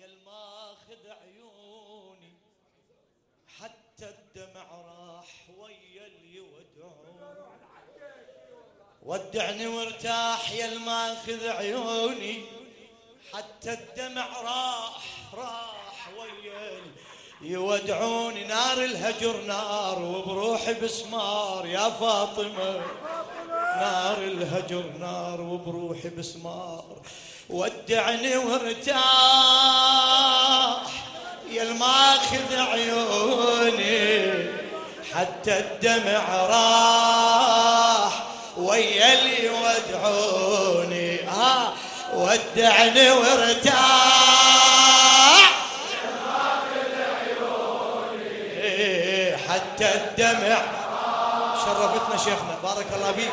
يا الماخذ عيوني حتى الدمع راح ويا اللي ودعني وارتاح يا الماخذ عيوني حتى الدمع راح راح ويا يودعوني نار الهجر نار وبروحي بسمار يا فاطمة. نار الهجر نار وبروحي بسمار. ودعني وارتاح يا الماخذ عيوني حتى الدمع راح ويا اللي يودعوني ها ودعني وارتاح إيه، حتى الدمع شرفتنا شيخنا. بارك الله فيك.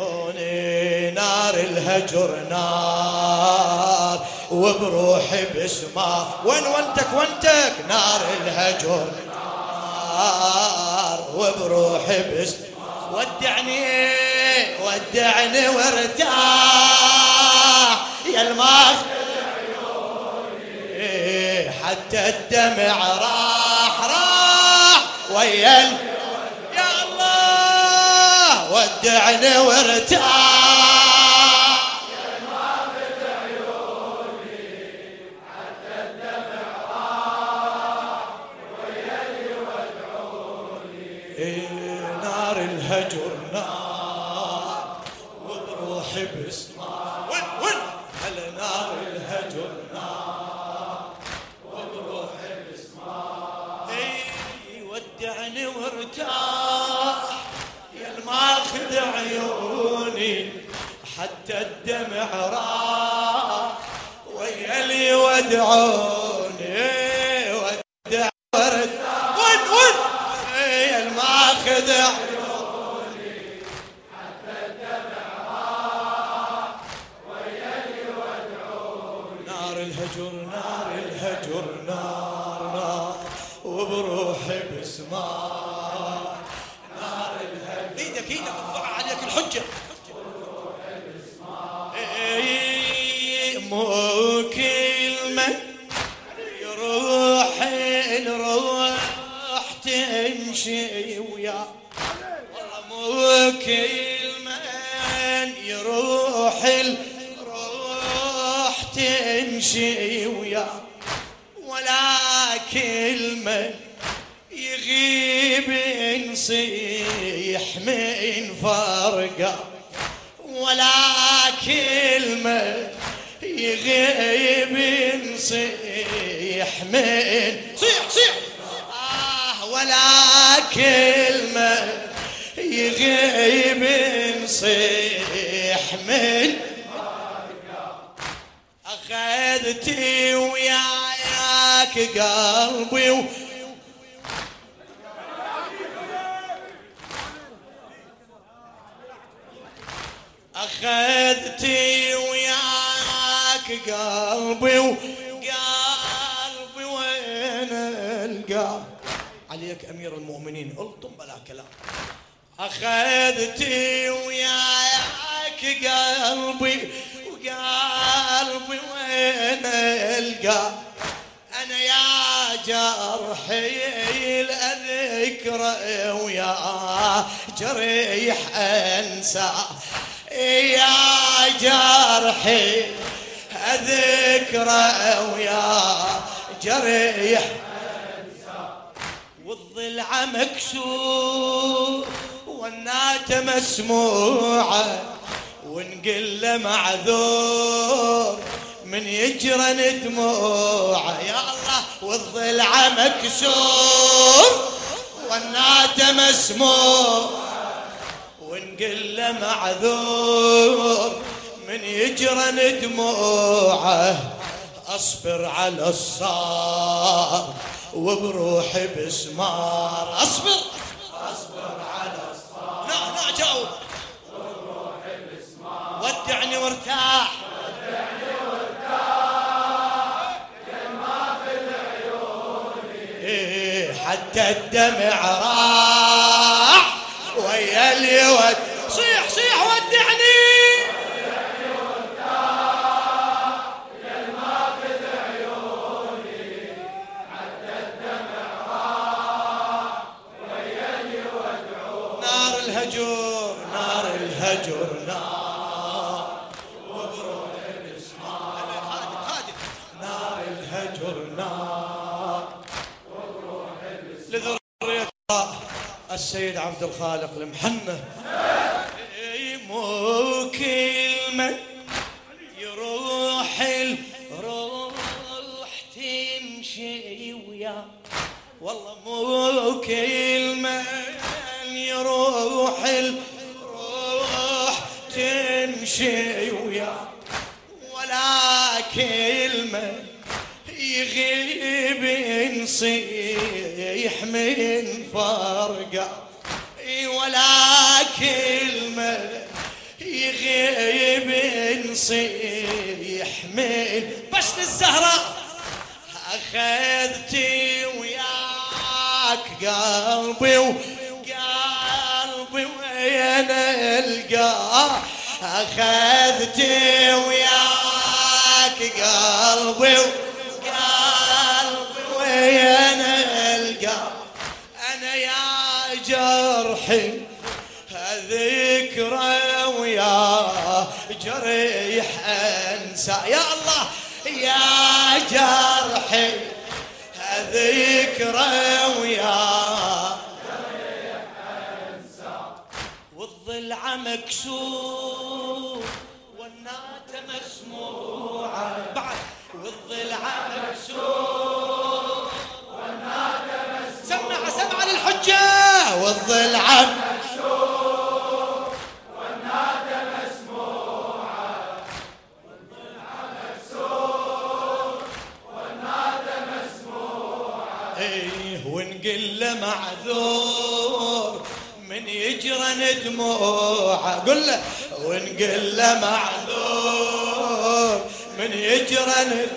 هوني نار الهجر نار وبروحي بسمار وين وانتك وانتك نار الهجر نار وبروحي بس ودعني ودعني وارتاح يا الماخ حتى الدمع راح راح ويا ودعني وارتاح ودعوني ودع وارتاح وين وين يا الماخذ عيوني. نار الهجر نار الهجر نار نار وبروحي بسمار. نار الهجر. إيدك إيدك ارفع عليك الحجة. أخذتي وياك قلبي و... أخذتي وياك قلبي وقلبي وين ألقى؟ عليك أمير المؤمنين ألطم بلا كلام. أخذتي وياك قلبي وقلبي وين القى أنا يا جرحي الذكرى ويا جريح أنسى. يا جرحي أذكرى ويا جريح والضلع مكسور والناتة مسموعة. ونقل معذور من يجرن دموعه. يا الله والضلع مكسور والناتة مسموع. ونقل معذور من يجرن دموعه. أصبر على الصار وبروحي بسمار. أصبر. ودعني وارتاح. إيه، حتى الدمع راح. السيد عبد الخالق المحنة. مو كلمة يروح الروح تمشي ويا. والله مو كلمة يروح الروح تمشي ويا. ولا كلمة يغيب ينصيح من فرقة. ولا كلمة يغيب نصيح من بس الزهرة أخذتي وياك قلبي وقلبي وين القاه أخذتي وياك قلبي جريح أنسى. يا الله يا جرحي ذكرى ويا والضلع مكسور والنات مسموعة. بعد والضلع مكسور والنات مسموعة. سمع سمع للحجة والضلع يجرى دموعه قل له ونقل له معذور من يجرى دموعه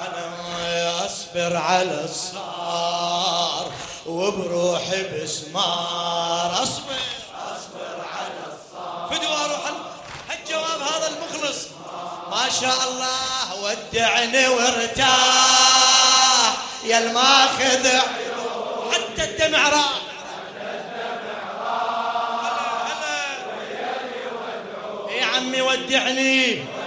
أنا أصبر على الصار وبروحي بسمار. أصبر أصبر على الصار. فدوا أروح هالجواب هذا المخلص. ما شاء الله ودعني وارتاح. يا الماخذ حتى الدمع راح يا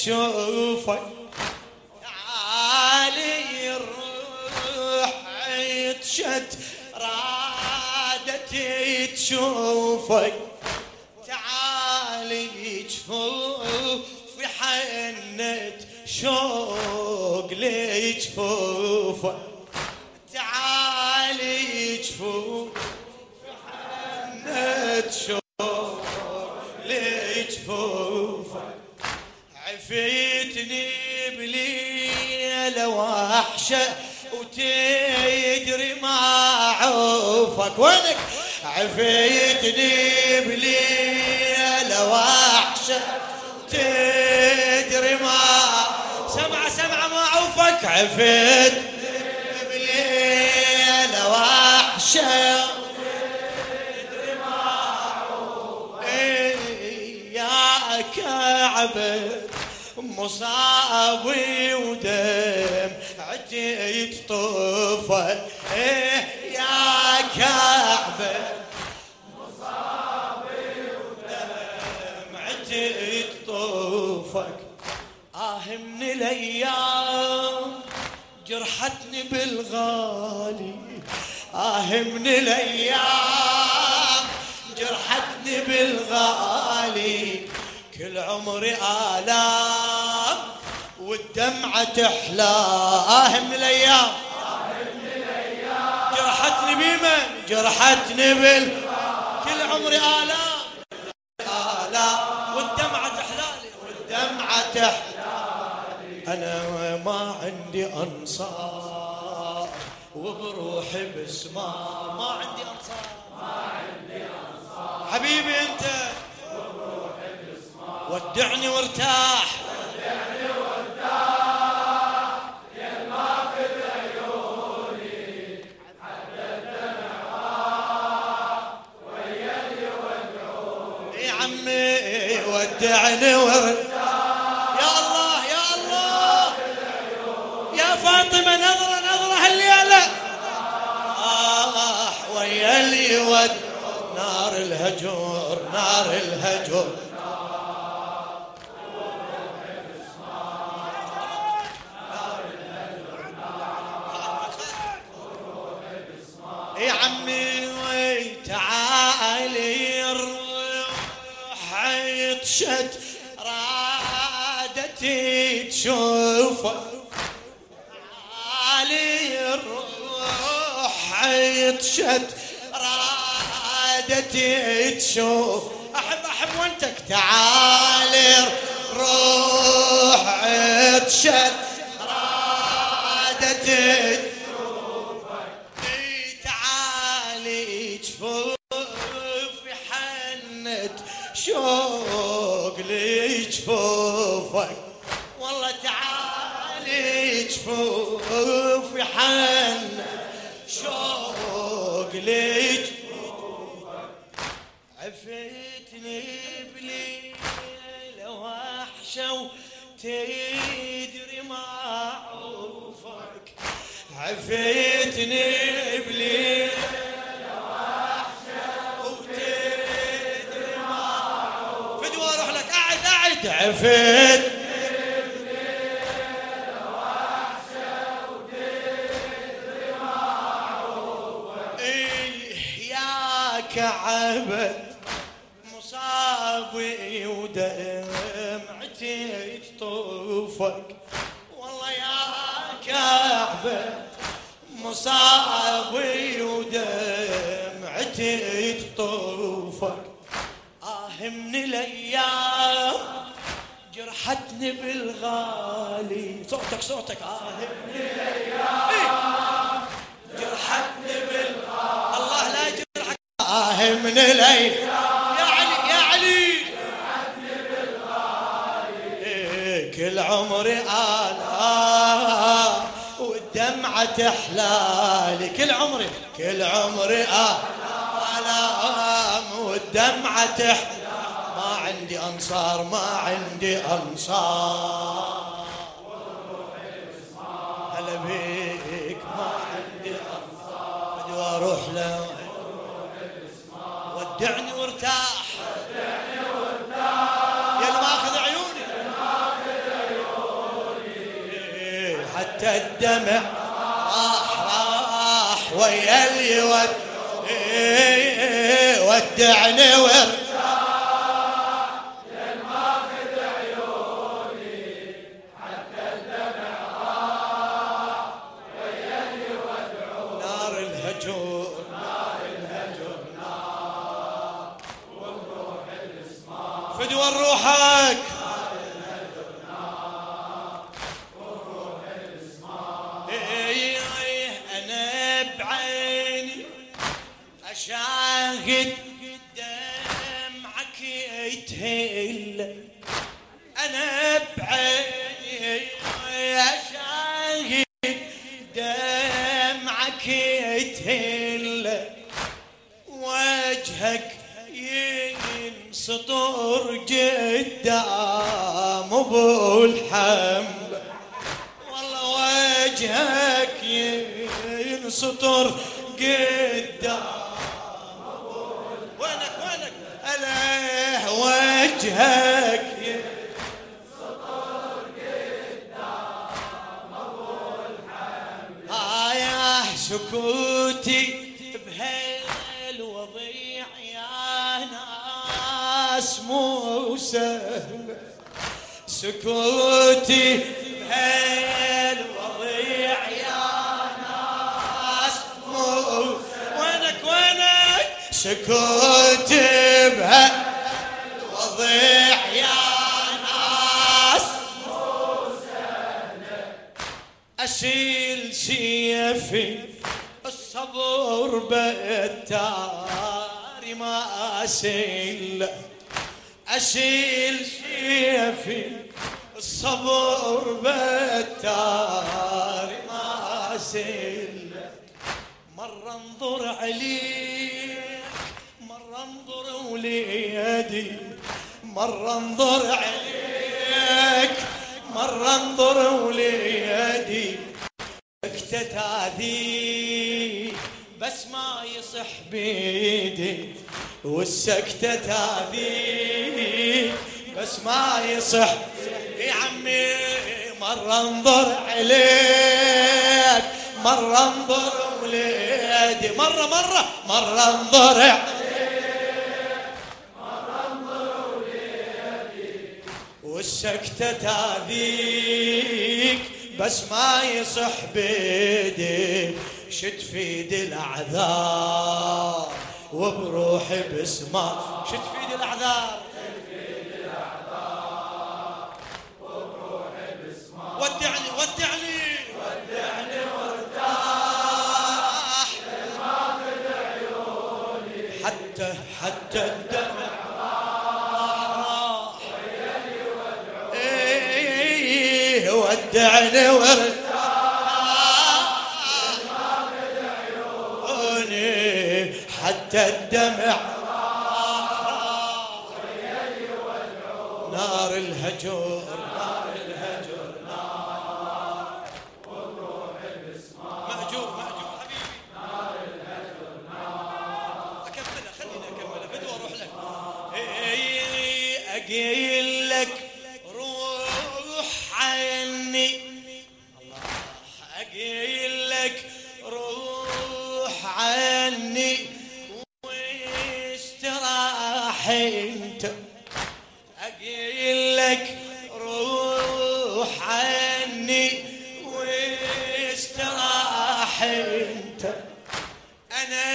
تشوفك تعالي الروح عطشت رادت تشوفك. تعالي جفوف في حنت شوق لجفوفك تعالي جفوف في حنت شوق. وحشة وتدري ما عوفك. وينك؟ عفيتني بليلة وحشة تدري ما سمع سمع ما عوفك. عفيت بليلة وحشة كعبة مصابي ودم. عتيت طفل إيه يا كعبة؟ مصابي ودم عتيت طفك آه من الأيام جرحتني بالغالي. آه من الأيام جرحتني بالغالي. كل عمري آلام والدمعة تحلى. آه من الأيام. جرحتني بمن؟ جرحتني بال كل عمري آلام آلام والدمعة تحلالي والدمعة تحلالي أنا ما عندي أنصار. وبروحي بسمار ما عندي أنصار. حبيبي أنت. ودعني وارتاح. ودعني ورد يا الله يا الله. يا فاطمة نظرة نظرة هالليلة. آه ويا اليود نار الهجر نار الهجر يا عمي. عطشت رادتي تشوفك تعالي الروح عطشت رادتي تشوف. احب أحب وأنتك تعالي الروح عطشت رادتي قاعد جرحتني بالغالي صوتك صوتك. آه. من الأيام جرحتني بالغالي. الله لا يجرحك آه. من الأيام يا علي يا علي. إيه، كل عمري آلام والدمعة تحلالي كل عمري كل عمري آلام والدمعة تحلالي ما عندي أنصار ما عندي أنصار. هلا بيك ما عندي أنصار. بدي أروح له. ودعني وارتاح. يا اللي ماخذ عيوني. إيه، حتى الدمع راح راح ويا اللي ود إيه، ودعني وارتاح. الصبر بالتاري ما أشيل أشيل سيفي الصبر بالتاري ما أشيل. مرة انظر عليك مرة انظر وليدي. مرة انظر عليك مرة انظر وليدي. هذي بس ما يصح بيدي والسكتة هذي بس ما يصح. يا عمي مرة انظر عليك مرة انظر وليدي مرة مرة مرة انظر عليك. والسكتة تاذيك بس ما يصح بيدي. شد في الأعذار وبروحي بسمار شد في الأعذار. ودعني ودعني. ودعني وارتاح حتى حتى الدمع. إيه، ودعني وارتاح الدمع روح عني واستراح انت. أنا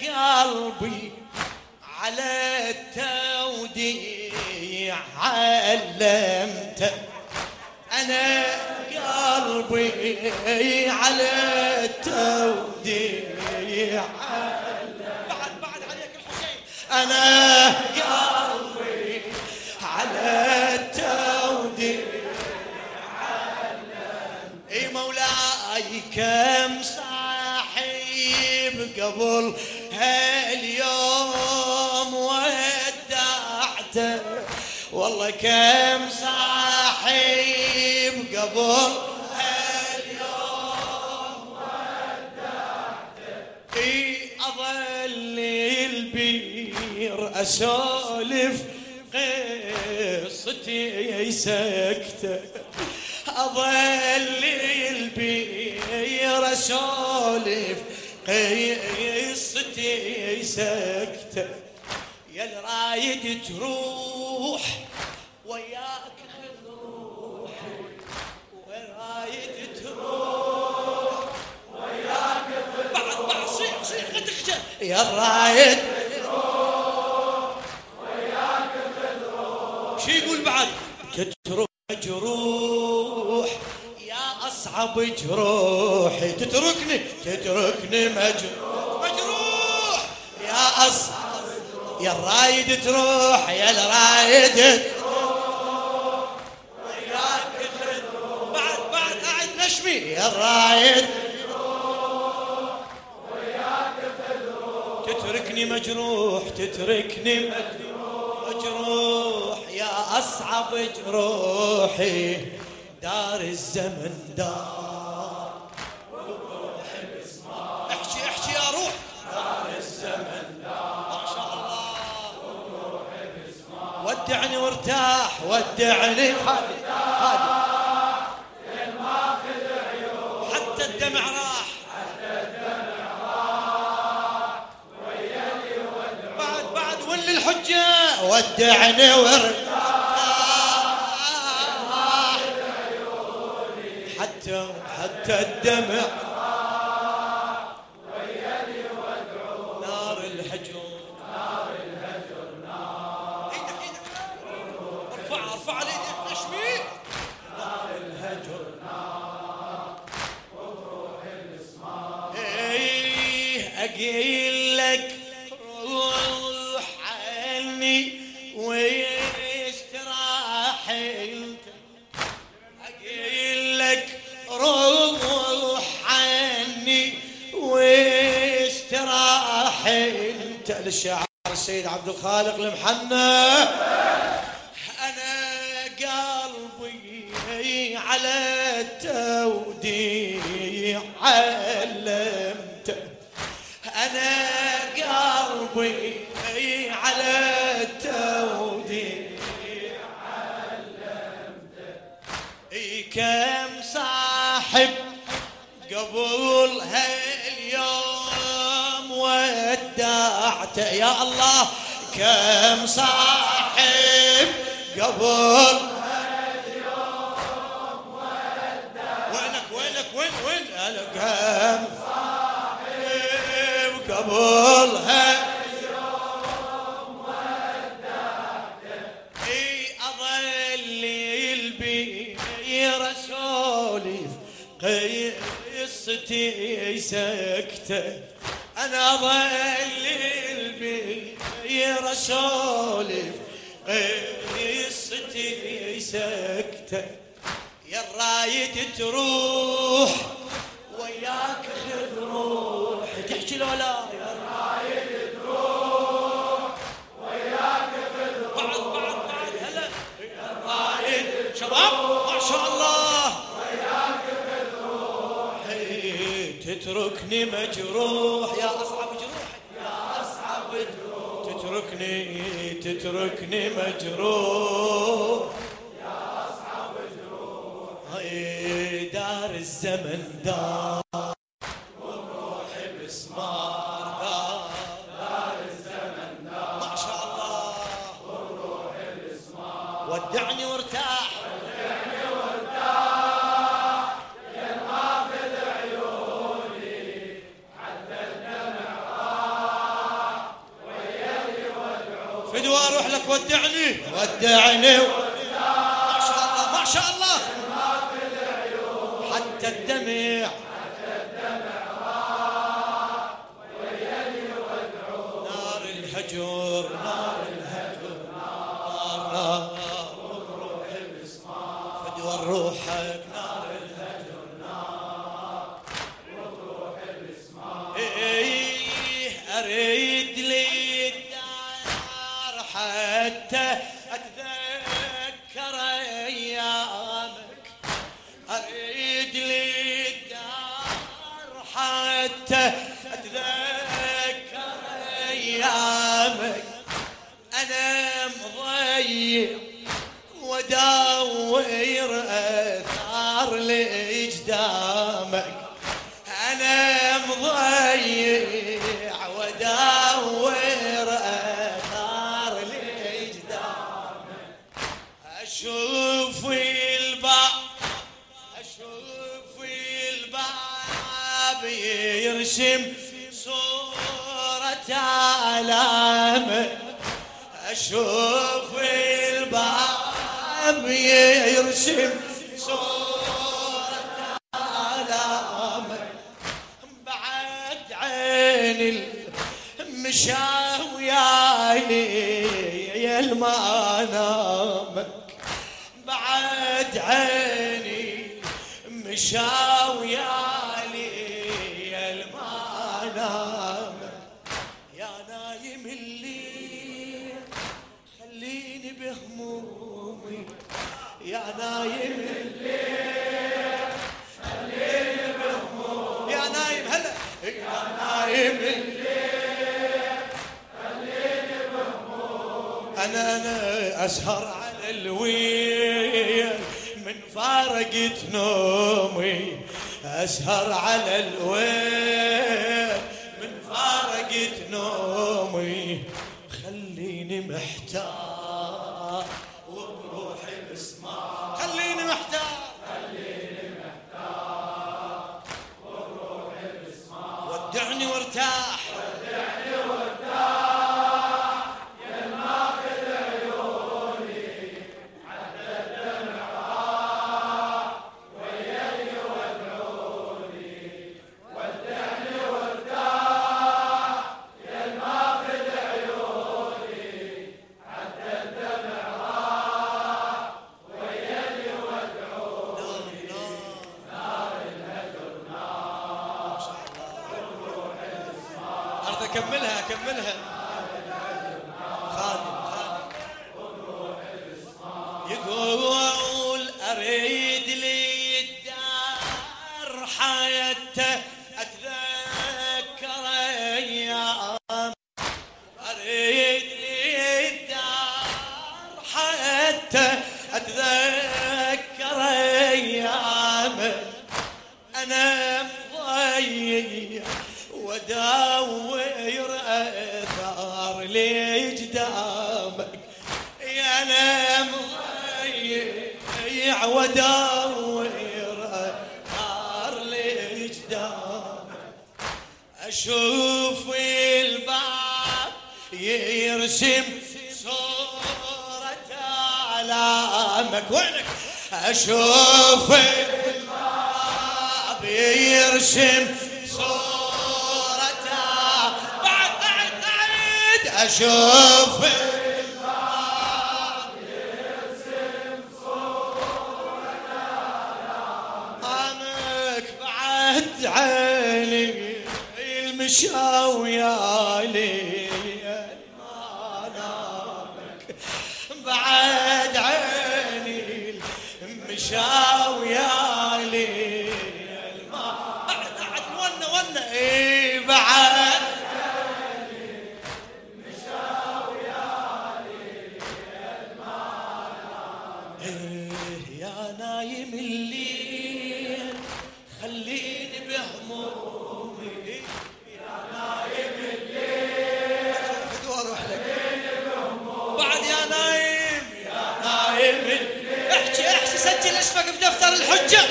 قلبي على التوديع علمته أنا قلبي على التوديع بعد بعد عليك الحسين أنا كم صاحب قبل هاليوم ودعته. والله كم صاحب قبل هاليوم ودعته. أظل البير أسولف قصتي سكتة. أظل البير أسولف قصتي سكتة. يا الرايد تروح وياك روحي ورايد تروح وياك بعد بعد صيح صيح لا يا الرايد شو يقول بعد؟ تترك جروح جروحي تتركني؟ تتركني مجروح. مجروح! يا اصعب يا الرايد تروح يا الرايد تروح. وياك بعد بعد قاعد نشمي. يا الرايد تتركني مجروح تتركني مجروح مجروح. يا أصعب جروحي. دار الزمن دار ودعني وارتاح ودعني. خالد خالد حتى الدمع راح. بعد بعد ولي الحجة. ودعني وارتاح. حتى حتى الدمع السيد عبد الخالق المحنى أنا قلبي على التوديع علمته. أنا ودعته يا الله كم صاحب قبل وينك وينك وين وين؟ أنا كم صاحب قبل إي اظل البير اسولف قصتي سكتة. أنا اظل البير اسولف قصتي سكتة. يا الرايد تروح وياك خذ روح. تحكي لو لا يا الرايد تروح وياك خذ روح. بعد بعد بعد هلا. يا الرايد شباب ما شاء الله. وياك خذ روحي تتركني مجروح. يا اصعب تتركني تتركني مجروح. هاي دار الزمن دار. المشاوياني يا المنامك. بعد عيني مشاويالي يا المنامك. يا نايم الليل خليني بهمومي. يا نايم أنا أنا أسهر على الويل من فارقت نومي. أسهر على الويل من فارقت نومي. خليني محتار وبروحي مسمار خليني محتار. ودعني وارتاح. أنا مضيع وداور نار أشوف الباب يرسم صورة علامك وينك؟ أشوف الباب يرسم صورة بعد بعد بعد أشوف المشاوية لي منامك بعد عيني المشاوية لي بعد بعد ونا ونا اي بعد إيه يا نايم الليل الحجة.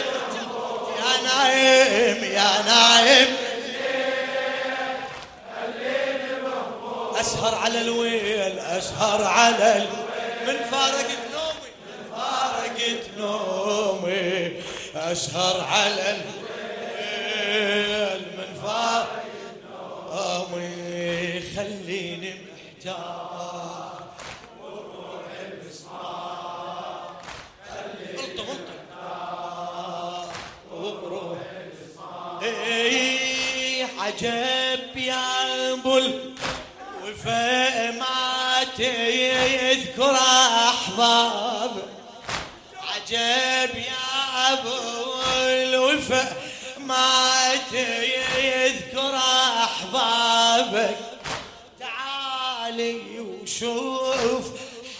يا نايم يا نايم. أسهر على الويل أسهر على الويل من فارقت نومي؟ من فارقت نومي. أسهر على الويل الوفاء ما تذكر أحباب. عجب يا أبو الوفاء ما تذكر أحبابك. تعالي وشوف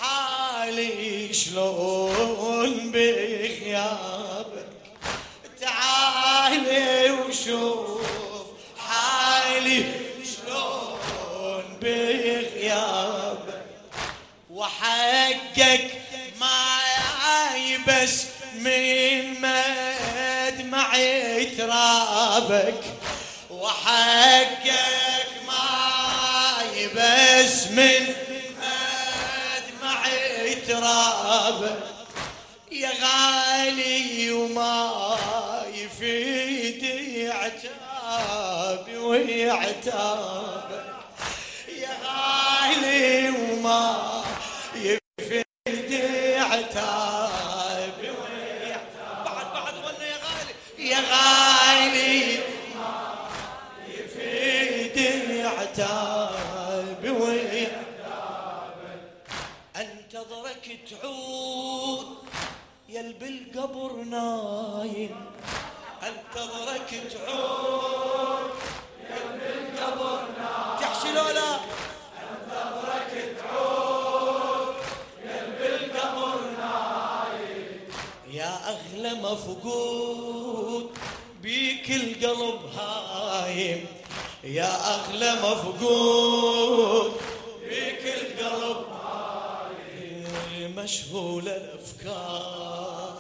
حالي شلون بغيابك تعالي وشوف ترابك وحقك معاي بس من مدمعي ترابك. يا غالي وما يفيد عتابي ويعتابك يا غالي وما تعود يا بالقبر نايم. انتظرك تعود يا بالقبر نايم. تحشي لولا؟ انتظرك تعود يا بالقبر نايم. يا أغلى مفقود بيك القلب هايم. يا أغلى مفقود مشغولة الأفكار.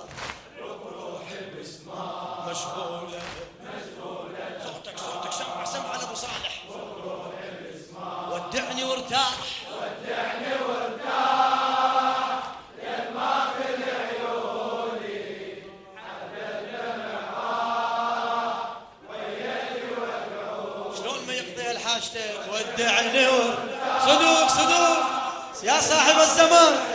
بروحي بسمار مشغولة مشغولة صوتك صوتك سمع سمع لأبو صالح. ودعني وارتاح. ودعني وارتاح يا ما في عيوني شلون ما يقضي ودعني وارتاح. صدوق صدوق. يا صاحب الزمان.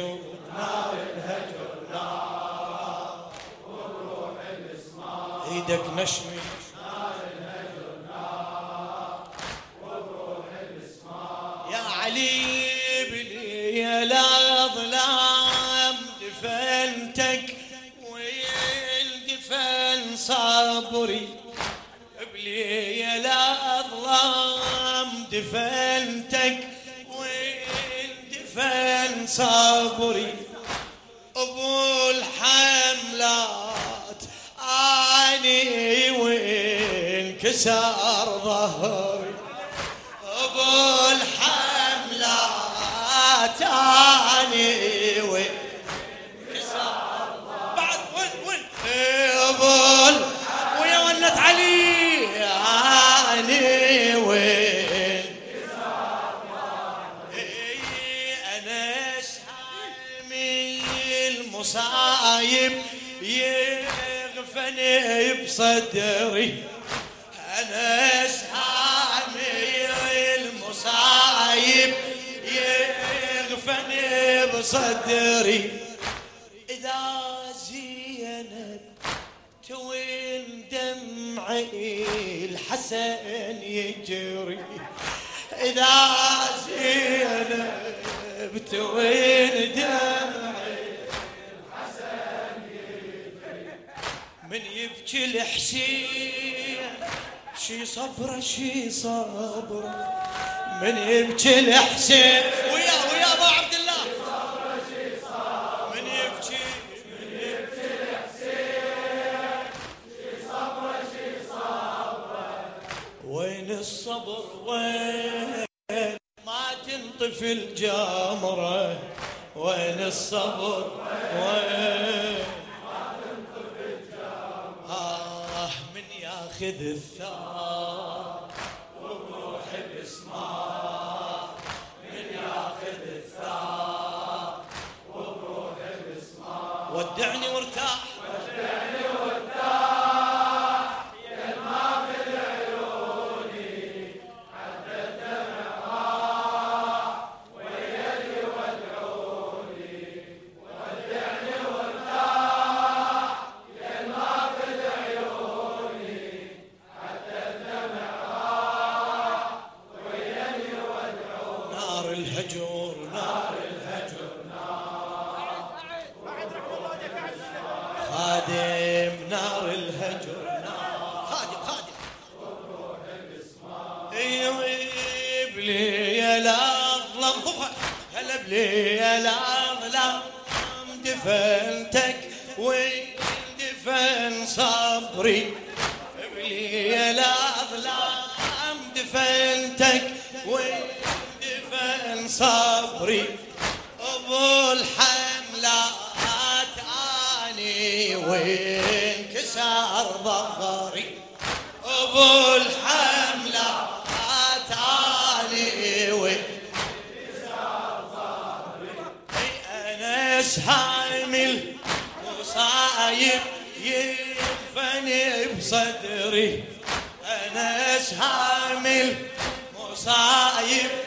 نار الهجر نار الهجر نار إيدك نشمي المصايب يغفني بصدري. أنا سامي المصايب يغفني بصدري. إذا زينب توين دمعي الحسن يجري. إذا زينب توين دمعي يبكي الحسين شي صبره شي صبره من يبكي الحسين؟ ويا ويا أبو عبد الله من يبكي وين الصبر؟ وين؟ ما تنطفي الجمرة. وين الصبر؟ وين؟ ياخذ الثار وروح بسمار من ياخذ الثار وروح بسمار ودعني وارتاح صبري بلي يا الاظلم دفنتك وين دفن صبري. أبو الحملات بصدري أنا حامل مصايب.